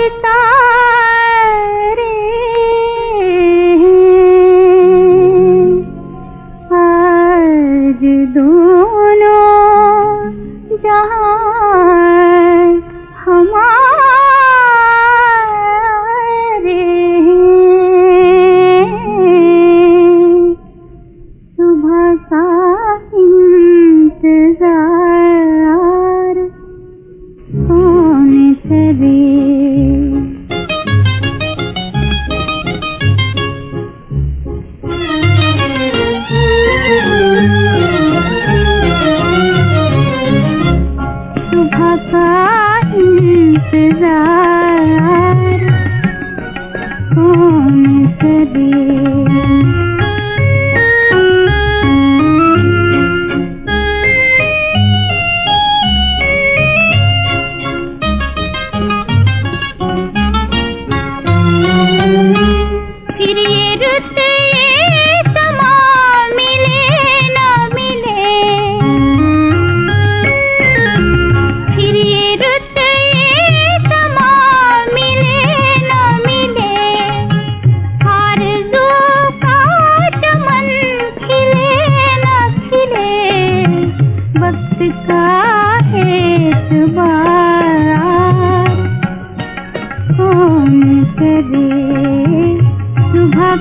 पिता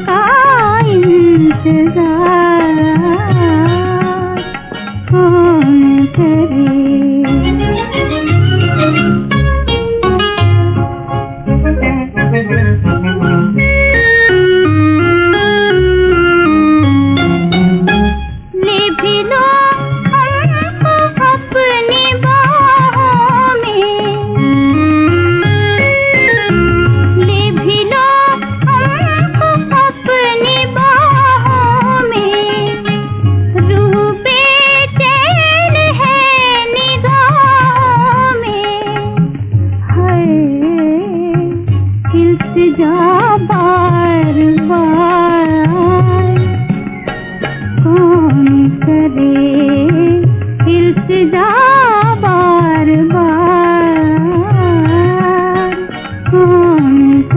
का भी ना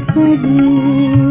करी